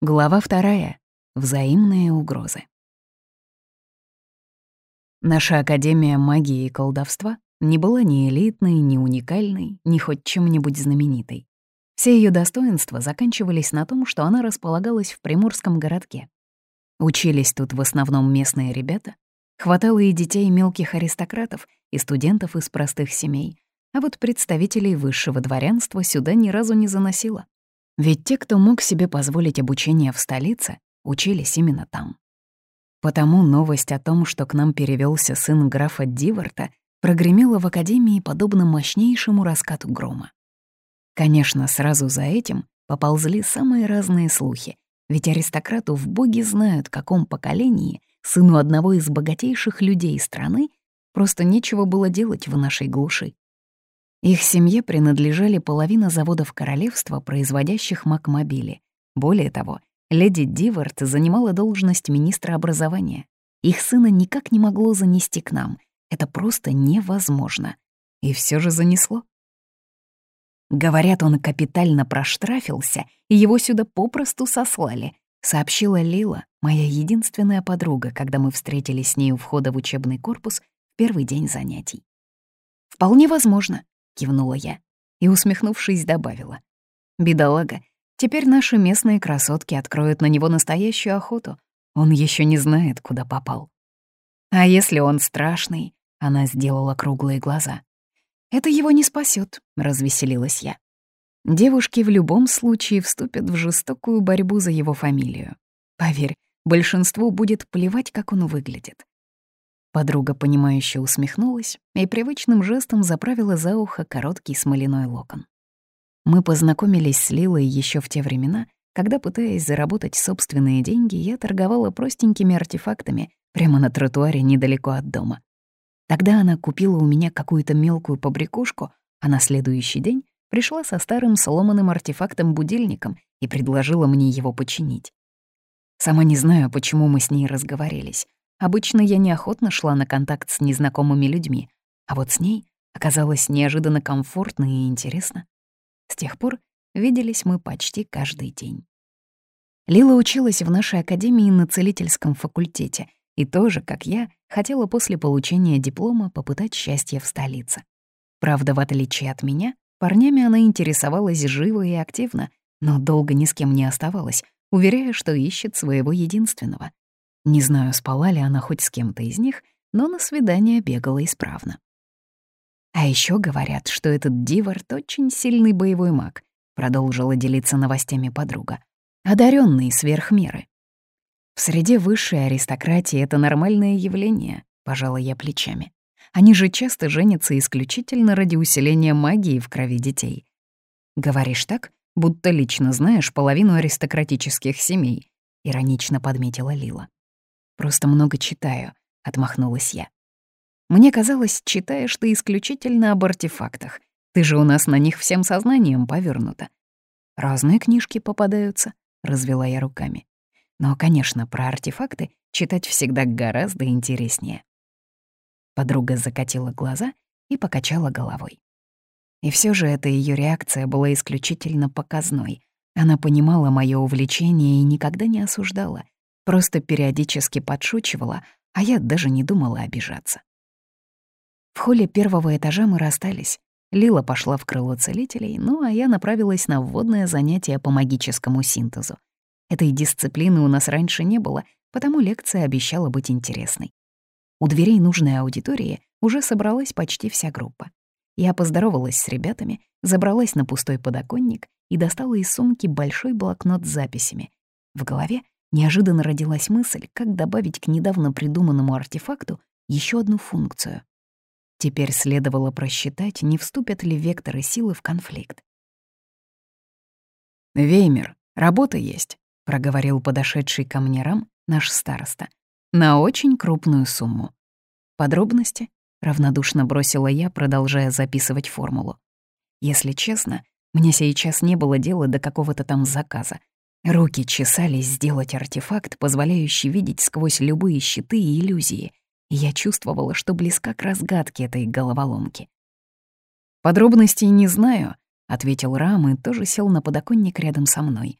Глава вторая. Взаимные угрозы. Наша Академия магии и колдовства не была ни элитной, ни уникальной, ни хоть чем-нибудь знаменитой. Все ее достоинства заканчивались на том, что она располагалась в приморском городке. Учились тут в основном местные ребята, хватало и детей мелких аристократов, и студентов из простых семей, а вот представителей высшего дворянства сюда ни разу не заносило. Ведь те, кто мог себе позволить обучение в столице, учились именно там. Потому новость о том, что к нам перевелся сын графа Диворта, прогремела в Академии подобно мощнейшему раскату грома. Конечно, сразу за этим поползли самые разные слухи, ведь аристократу в боги знают, каком поколении сыну одного из богатейших людей страны просто нечего было делать в нашей глуши. Их семье принадлежали половина заводов королевства, производящих макмобили. Более того, леди Дивард занимала должность министра образования. Их сына никак не могло занести к нам. Это просто невозможно. И все же занесло. Говорят, он капитально проштрафился, и его сюда попросту сослали, сообщила Лила, моя единственная подруга, когда мы встретились с ней у входа в учебный корпус в первый день занятий. «Вполне возможно», кивнула я и, усмехнувшись, добавила. «Бедолага, теперь наши местные красотки откроют на него настоящую охоту. Он еще не знает, куда попал». «А если он страшный?» — она сделала круглые глаза. «Это его не спасет, развеселилась я. Девушки в любом случае вступят в жестокую борьбу за его фамилию. Поверь, большинству будет плевать, как он выглядит. Подруга, понимающе усмехнулась и привычным жестом заправила за ухо короткий смоляной локон. Мы познакомились с Лилой еще в те времена, когда, пытаясь заработать собственные деньги, я торговала простенькими артефактами прямо на тротуаре недалеко от дома. Тогда она купила у меня какую-то мелкую побрякушку, а на следующий день пришла со старым сломанным артефактом-будильником и предложила мне его починить. Сама не знаю, почему мы с ней разговорились. Обычно я неохотно шла на контакт с незнакомыми людьми, а вот с ней оказалось неожиданно комфортно и интересно. С тех пор виделись мы почти каждый день. Лила училась в нашей академии на целительском факультете и тоже, как я, хотела после получения диплома попытать счастье в столице. Правда, в отличие от меня, парнями она интересовалась живо и активно, но долго ни с кем не оставалась, уверяя, что ищет своего единственного. Не знаю, спала ли она хоть с кем-то из них, но на свидание бегала исправно. А еще говорят, что этот Дивард очень сильный боевой маг, продолжила делиться новостями подруга. Одаренный сверх меры. В среде высшей аристократии это нормальное явление, пожала я плечами. Они же часто женятся исключительно ради усиления магии в крови детей. Говоришь так, будто лично знаешь половину аристократических семей, иронично подметила Лила. Просто много читаю», — отмахнулась я. «Мне казалось, читаешь ты исключительно об артефактах. Ты же у нас на них всем сознанием повернута. Разные книжки попадаются», — развела я руками. Но, конечно, про артефакты читать всегда гораздо интереснее. Подруга закатила глаза и покачала головой. И все же эта ее реакция была исключительно показной. Она понимала мое увлечение и никогда не осуждала — просто периодически подшучивала, а я даже не думала обижаться. В холле первого этажа мы расстались. Лила пошла в крыло целителей, ну а я направилась на вводное занятие по магическому синтезу. Этой дисциплины у нас раньше не было, потому лекция обещала быть интересной. У дверей нужной аудитории уже собралась почти вся группа. Я поздоровалась с ребятами, забралась на пустой подоконник и достала из сумки большой блокнот с записями. В голове неожиданно родилась мысль, как добавить к недавно придуманному артефакту еще одну функцию. Теперь следовало просчитать, не вступят ли векторы силы в конфликт. «Веймер, работа есть», — проговорил подошедший ко мне Рам, наш староста, «на очень крупную сумму. Подробности?» — равнодушно бросила я, продолжая записывать формулу. Если честно, мне сейчас не было дела до какого-то там заказа. Руки чесались сделать артефакт, позволяющий видеть сквозь любые щиты и иллюзии, и я чувствовала, что близка к разгадке этой головоломки. «Подробностей не знаю», — ответил Рам и тоже сел на подоконник рядом со мной.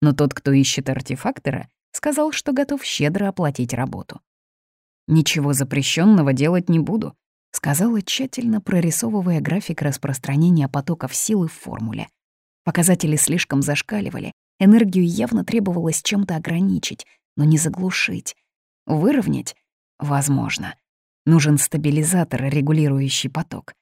но тот, кто ищет артефактора, сказал, что готов щедро оплатить работу. «Ничего запрещенного делать не буду», — сказала, тщательно прорисовывая график распространения потоков силы в формуле. Показатели слишком зашкаливали, энергию явно требовалось чем-то ограничить, но не заглушить. Выровнять? Возможно. Нужен стабилизатор, регулирующий поток.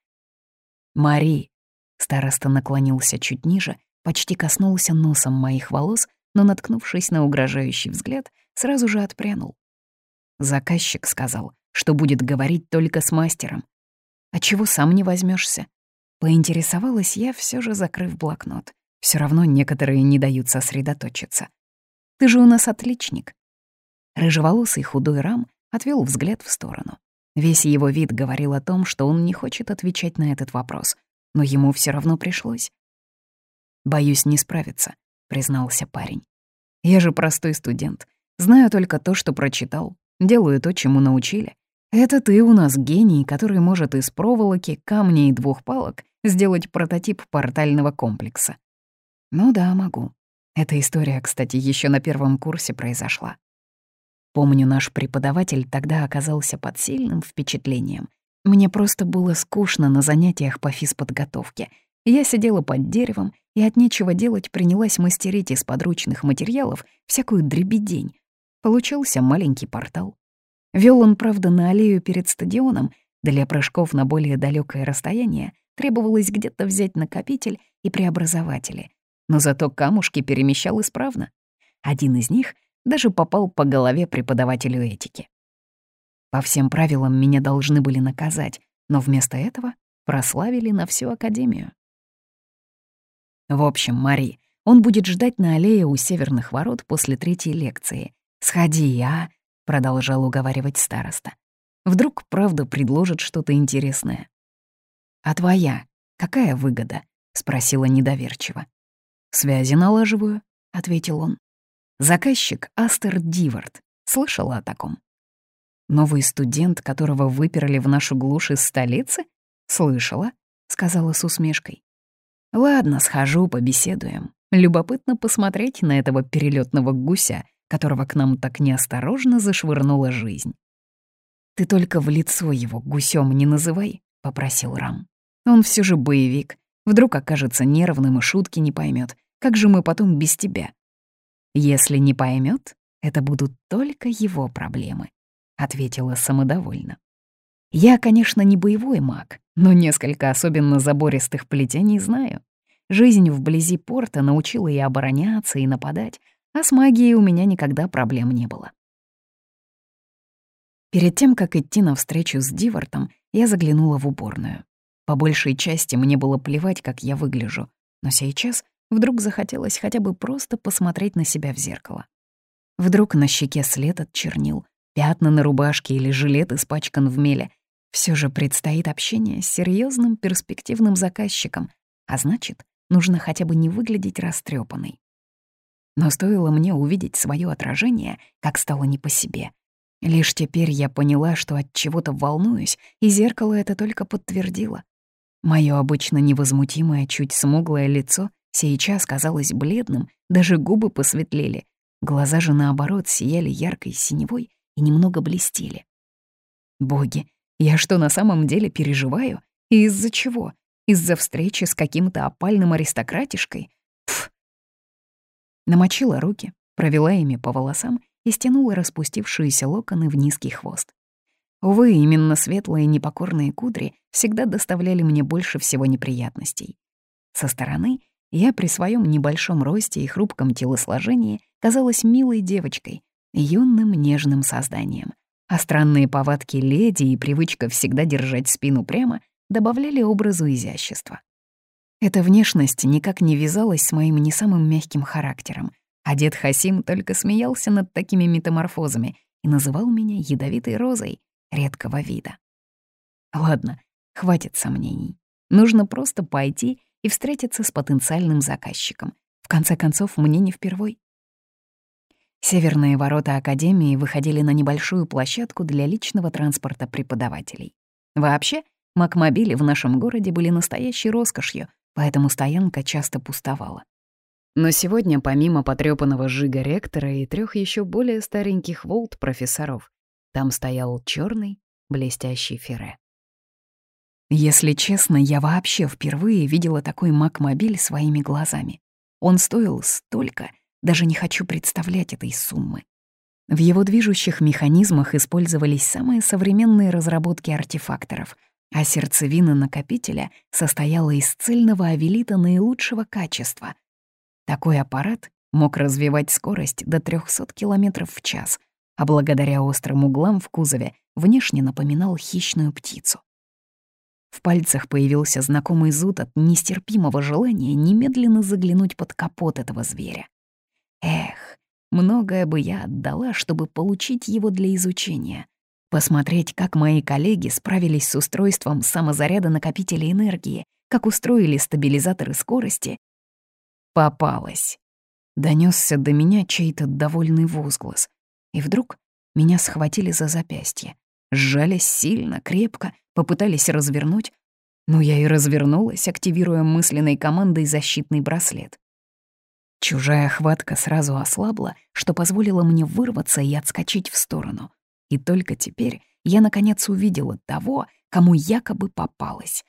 «Мари!» — староста наклонился чуть ниже, почти коснулся носом моих волос, но, наткнувшись на угрожающий взгляд, сразу же отпрянул. Заказчик сказал, что будет говорить только с мастером. А чего сам не возьмешься? Поинтересовалась я, все же закрыв блокнот. Все равно некоторые не дают сосредоточиться. Ты же у нас отличник. Рыжеволосый худой рам отвел взгляд в сторону. Весь его вид говорил о том, что он не хочет отвечать на этот вопрос, но ему все равно пришлось. «Боюсь не справиться», — признался парень. «Я же простой студент. Знаю только то, что прочитал, Делаю то, чему научили. Это ты у нас гений, который может из проволоки, камня и двух палок сделать прототип портального комплекса. Ну да, могу. Эта история, кстати, еще на первом курсе произошла. Помню, наш преподаватель тогда оказался под сильным впечатлением. Мне просто было скучно на занятиях по физподготовке. Я сидела под деревом и от нечего делать принялась мастерить из подручных материалов всякую дребедень, Получился маленький портал. Вел он, правда, на аллею перед стадионом. Для прыжков на более далекое расстояние требовалось где-то взять накопитель и преобразователи. Но зато камушки перемещал исправно. Один из них даже попал по голове преподавателю этики. По всем правилам меня должны были наказать, но вместо этого прославили на всю академию. В общем, Мари, он будет ждать на аллее у северных ворот после третьей лекции, «Сходи, а?» — продолжал уговаривать староста. «Вдруг правда предложит что-то интересное». «А твоя? Какая выгода?» — спросила недоверчиво. «Связи налаживаю», — ответил он. «Заказчик Астер Дивард. Слышала о таком?» «Новый студент, которого выперли в нашу глушь из столицы?» «Слышала», — сказала с усмешкой. «Ладно, схожу, побеседуем. Любопытно посмотреть на этого перелетного гуся, которого к нам так неосторожно зашвырнула жизнь. «Ты только в лицо его гусем не называй», — попросил Рам. «Он все же боевик. Вдруг окажется нервным и шутки не поймет. Как же мы потом без тебя?» «Если не поймет, это будут только его проблемы», — ответила самодовольно. «Я, конечно, не боевой маг, но несколько особенно забористых плетений знаю. Жизнь вблизи порта научила и обороняться, и нападать, а с магией у меня никогда проблем не было. Перед тем, как идти на встречу с Дивартом, я заглянула в уборную. По большей части мне было плевать, как я выгляжу, но сейчас вдруг захотелось хотя бы просто посмотреть на себя в зеркало. Вдруг на щеке след от чернил, пятна на рубашке или жилет испачкан в меле. Все же предстоит общение с серьезным перспективным заказчиком, а значит, нужно хотя бы не выглядеть растрепанной. Но стоило мне увидеть свое отражение, как стало не по себе. Лишь теперь я поняла, что от чего-то волнуюсь, и зеркало это только подтвердило. Моё обычно невозмутимое, чуть смуглое лицо сейчас казалось бледным, даже губы посветлели. Глаза же, наоборот, сияли яркой синевой и немного блестели. Боги, я что, на самом деле переживаю? И из-за чего? Из-за встречи с каким-то опальным аристократишкой? Намочила руки, провела ими по волосам и стянула распустившиеся локоны в низкий хвост. Увы, именно светлые непокорные кудри всегда доставляли мне больше всего неприятностей. Со стороны я при своем небольшом росте и хрупком телосложении казалась милой девочкой, юным нежным созданием. А странные повадки леди и привычка всегда держать спину прямо добавляли образу изящества. Эта внешность никак не вязалась с моим не самым мягким характером, а дед Хасим только смеялся над такими метаморфозами и называл меня ядовитой розой редкого вида. Ладно, хватит сомнений. Нужно просто пойти и встретиться с потенциальным заказчиком. В конце концов, мне не впервой. Северные ворота Академии выходили на небольшую площадку для личного транспорта преподавателей. Вообще, макмобили в нашем городе были настоящей роскошью, поэтому стоянка часто пустовала. Но сегодня, помимо потрёпанного жига ректора и трех еще более стареньких волт-профессоров, там стоял черный, блестящий ферре. Если честно, я вообще впервые видела такой Макмобиль своими глазами. Он стоил столько, даже не хочу представлять этой суммы. В его движущих механизмах использовались самые современные разработки артефакторов, а сердцевина накопителя состояла из цельного авелита наилучшего качества. Такой аппарат мог развивать скорость до 300 км в час, а благодаря острым углам в кузове внешне напоминал хищную птицу. В пальцах появился знакомый зуд от нестерпимого желания немедленно заглянуть под капот этого зверя. Эх, многое бы я отдала, чтобы получить его для изучения. Посмотреть, как мои коллеги справились с устройством самозаряда накопителя энергии, как устроили стабилизаторы скорости. Попалась. Донесся до меня чей-то довольный возглас. И вдруг меня схватили за запястье. Сжались сильно, крепко, попытались развернуть. Но я и развернулась, активируя мысленной командой защитный браслет. Чужая хватка сразу ослабла, что позволило мне вырваться и отскочить в сторону. И только теперь я наконец увидела того, кому якобы попалась.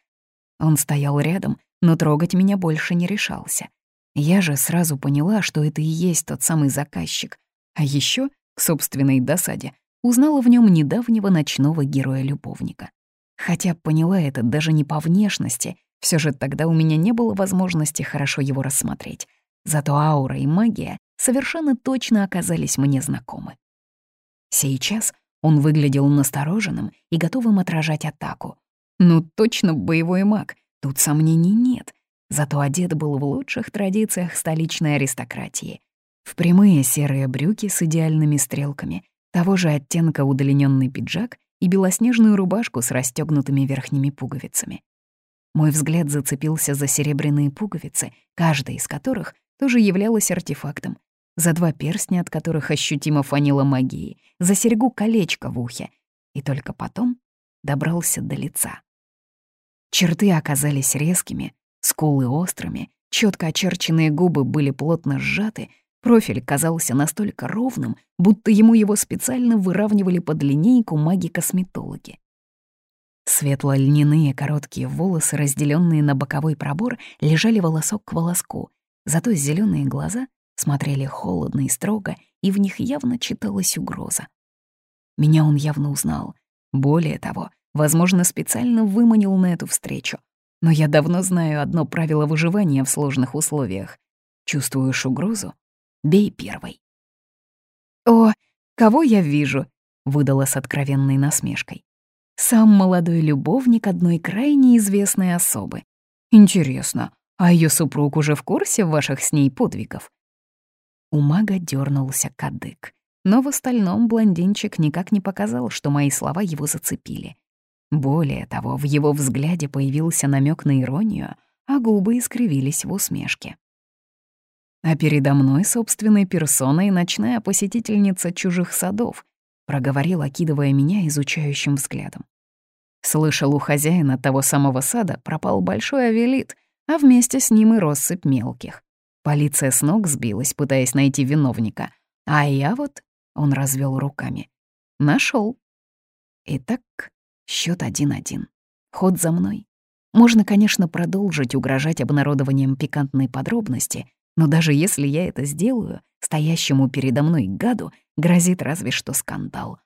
Он стоял рядом, но трогать меня больше не решался. Я же сразу поняла, что это и есть тот самый заказчик. А еще к собственной досаде, узнала в нем недавнего ночного героя-любовника. Хотя поняла это даже не по внешности, все же тогда у меня не было возможности хорошо его рассмотреть. Зато аура и магия совершенно точно оказались мне знакомы. Сейчас он выглядел настороженным и готовым отражать атаку. Ну, точно боевой маг, тут сомнений нет. Зато одет был в лучших традициях столичной аристократии в прямые серые брюки с идеальными стрелками, того же оттенка удлиненный пиджак и белоснежную рубашку с расстегнутыми верхними пуговицами. Мой взгляд зацепился за серебряные пуговицы, каждая из которых тоже являлась артефактом, за два перстня, от которых ощутимо фанила магии, за серьгу колечко в ухе, и только потом добрался до лица. Черты оказались резкими, скулы острыми, четко очерченные губы были плотно сжаты, Профиль казался настолько ровным, будто ему его специально выравнивали под линейку маги-косметологи. Светло-льняные короткие волосы, разделенные на боковой пробор, лежали волосок к волоску, зато зеленые глаза смотрели холодно и строго, и в них явно читалась угроза. Меня он явно узнал. Более того, возможно, специально выманил на эту встречу. Но я давно знаю одно правило выживания в сложных условиях. Чувствуешь угрозу Бей первой. «О, кого я вижу?» — выдала с откровенной насмешкой. «Сам молодой любовник одной крайне известной особы. Интересно, а ее супруг уже в курсе ваших с ней подвигов?» У мага дернулся кадык, но в остальном блондинчик никак не показал, что мои слова его зацепили. Более того, в его взгляде появился намек на иронию, а губы искривились в усмешке а передо мной собственной персоной ночная посетительница чужих садов, проговорил, окидывая меня изучающим взглядом. Слышал, у хозяина того самого сада пропал большой авелит, а вместе с ним и россыпь мелких. Полиция с ног сбилась, пытаясь найти виновника. А я вот, он развел руками, нашел. Итак, счет один-один. Ход за мной. Можно, конечно, продолжить угрожать обнародованием пикантной подробности, но даже если я это сделаю, стоящему передо мной гаду грозит разве что скандал.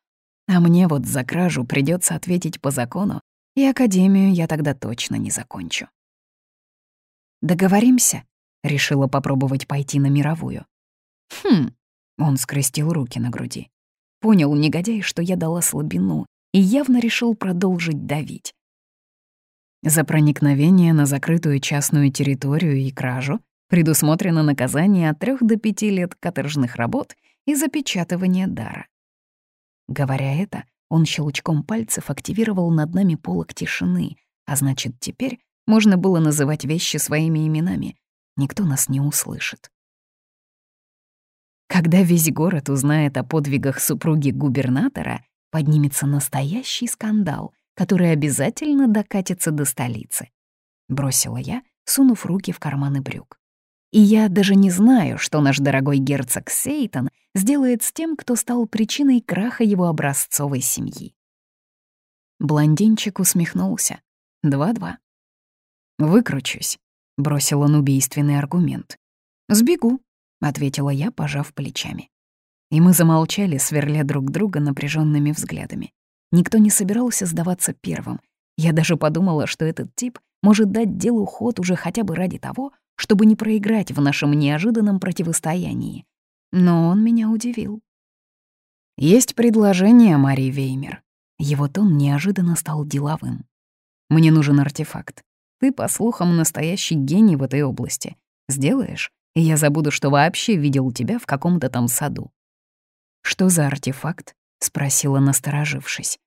А мне вот за кражу придется ответить по закону, и академию я тогда точно не закончу. «Договоримся?» — решила попробовать пойти на мировую. «Хм...» — он скрестил руки на груди. Понял негодяй, что я дала слабину, и явно решил продолжить давить. За проникновение на закрытую частную территорию и кражу Предусмотрено наказание от 3 до 5 лет каторжных работ и запечатывание дара. Говоря это, он щелчком пальцев активировал над нами полок тишины, а значит, теперь можно было называть вещи своими именами. Никто нас не услышит. Когда весь город узнает о подвигах супруги губернатора, поднимется настоящий скандал, который обязательно докатится до столицы. Бросила я, сунув руки в карманы брюк. И я даже не знаю, что наш дорогой герцог Сейтон сделает с тем, кто стал причиной краха его образцовой семьи. Блондинчик усмехнулся. Два-два. «Выкручусь», — бросил он убийственный аргумент. «Сбегу», — ответила я, пожав плечами. И мы замолчали, сверля друг друга напряженными взглядами. Никто не собирался сдаваться первым. Я даже подумала, что этот тип может дать делу ход уже хотя бы ради того, чтобы не проиграть в нашем неожиданном противостоянии. Но он меня удивил. «Есть предложение, Мари Веймер». Его тон неожиданно стал деловым. «Мне нужен артефакт. Ты, по слухам, настоящий гений в этой области. Сделаешь, и я забуду, что вообще видел тебя в каком-то там саду». «Что за артефакт?» — спросила, насторожившись.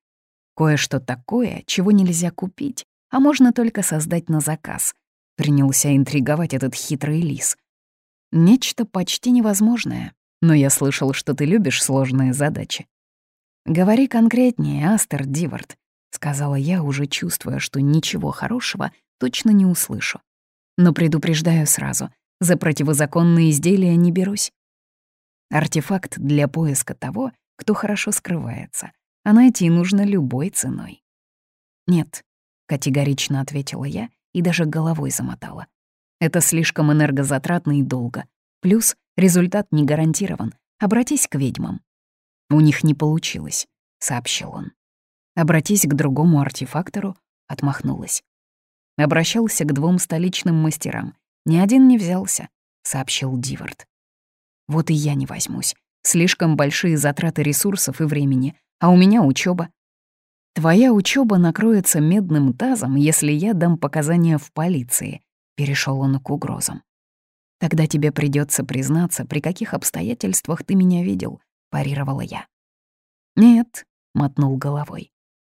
«Кое-что такое, чего нельзя купить, а можно только создать на заказ», — принялся интриговать этот хитрый лис. «Нечто почти невозможное, но я слышал, что ты любишь сложные задачи». «Говори конкретнее, Астер Дивард», — сказала я, уже чувствуя, что ничего хорошего точно не услышу. «Но предупреждаю сразу, за противозаконные изделия не берусь. Артефакт для поиска того, кто хорошо скрывается, а найти нужно любой ценой. «Нет», — категорично ответила я и даже головой замотала. «Это слишком энергозатратно и долго. Плюс результат не гарантирован. Обратись к ведьмам». «У них не получилось», — сообщил он. «Обратись к другому артефактору», — отмахнулась. Обращался к двум столичным мастерам. Ни один не взялся, — сообщил Дивард. Вот и я не возьмусь. Слишком большие затраты ресурсов и времени, а у меня учеба. Твоя учеба накроется медным тазом, если я дам показания в полиции, перешел он к угрозам. Тогда тебе придется признаться, при каких обстоятельствах ты меня видел, парировала я. Нет, мотнул головой.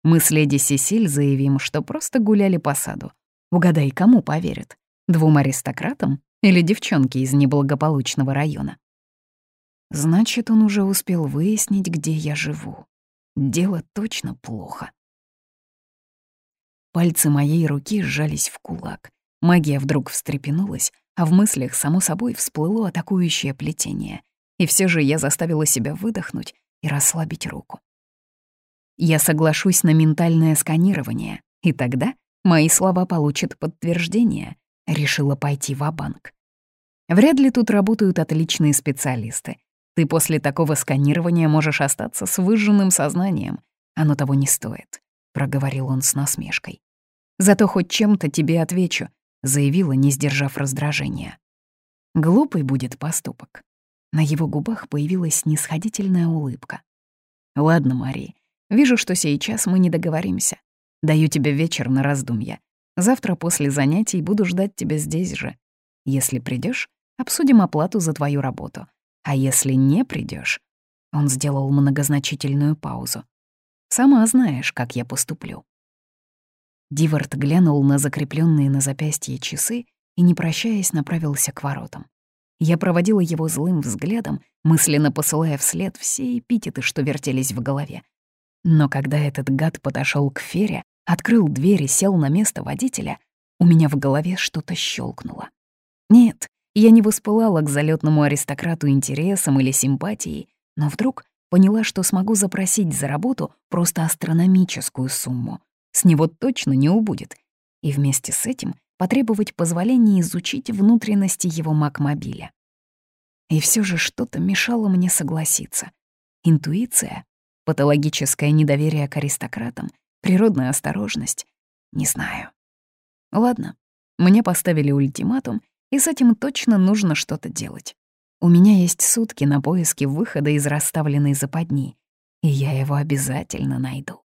Мы с леди Сесиль заявим, что просто гуляли по саду. Угадай, кому поверят? Двум аристократам или девчонке из неблагополучного района? Значит, он уже успел выяснить, где я живу. Дело точно плохо. Пальцы моей руки сжались в кулак. Магия вдруг встрепенулась, а в мыслях, само собой, всплыло атакующее плетение. И все же я заставила себя выдохнуть и расслабить руку. Я соглашусь на ментальное сканирование, и тогда мои слова получат подтверждение. Решила пойти в банк Вряд ли тут работают отличные специалисты, ты после такого сканирования можешь остаться с выжженным сознанием. Оно того не стоит», — проговорил он с насмешкой. «Зато хоть чем-то тебе отвечу», — заявила, не сдержав раздражения. Глупый будет поступок. На его губах появилась снисходительная улыбка. «Ладно, Мари, вижу, что сейчас мы не договоримся. Даю тебе вечер на раздумья. Завтра после занятий буду ждать тебя здесь же. Если придешь, обсудим оплату за твою работу. А если не придешь, Он сделал многозначительную паузу. «Сама знаешь, как я поступлю». Дивард глянул на закрепленные на запястье часы и, не прощаясь, направился к воротам. Я проводила его злым взглядом, мысленно посылая вслед все эпитеты, что вертелись в голове. Но когда этот гад подошел к Фере, открыл дверь и сел на место водителя, у меня в голове что-то щелкнуло. Нет, я не воспылала к залетному аристократу интересом или симпатией, но вдруг поняла, что смогу запросить за работу просто астрономическую сумму. С него точно не убудет. И вместе с этим потребовать позволения изучить внутренности его макмобиля. И все же что-то мешало мне согласиться. Интуиция, патологическое недоверие к аристократам, природная осторожность. Не знаю. Ладно, мне поставили ультиматум, и с этим точно нужно что-то делать. У меня есть сутки на поиски выхода из расставленной западни, и я его обязательно найду.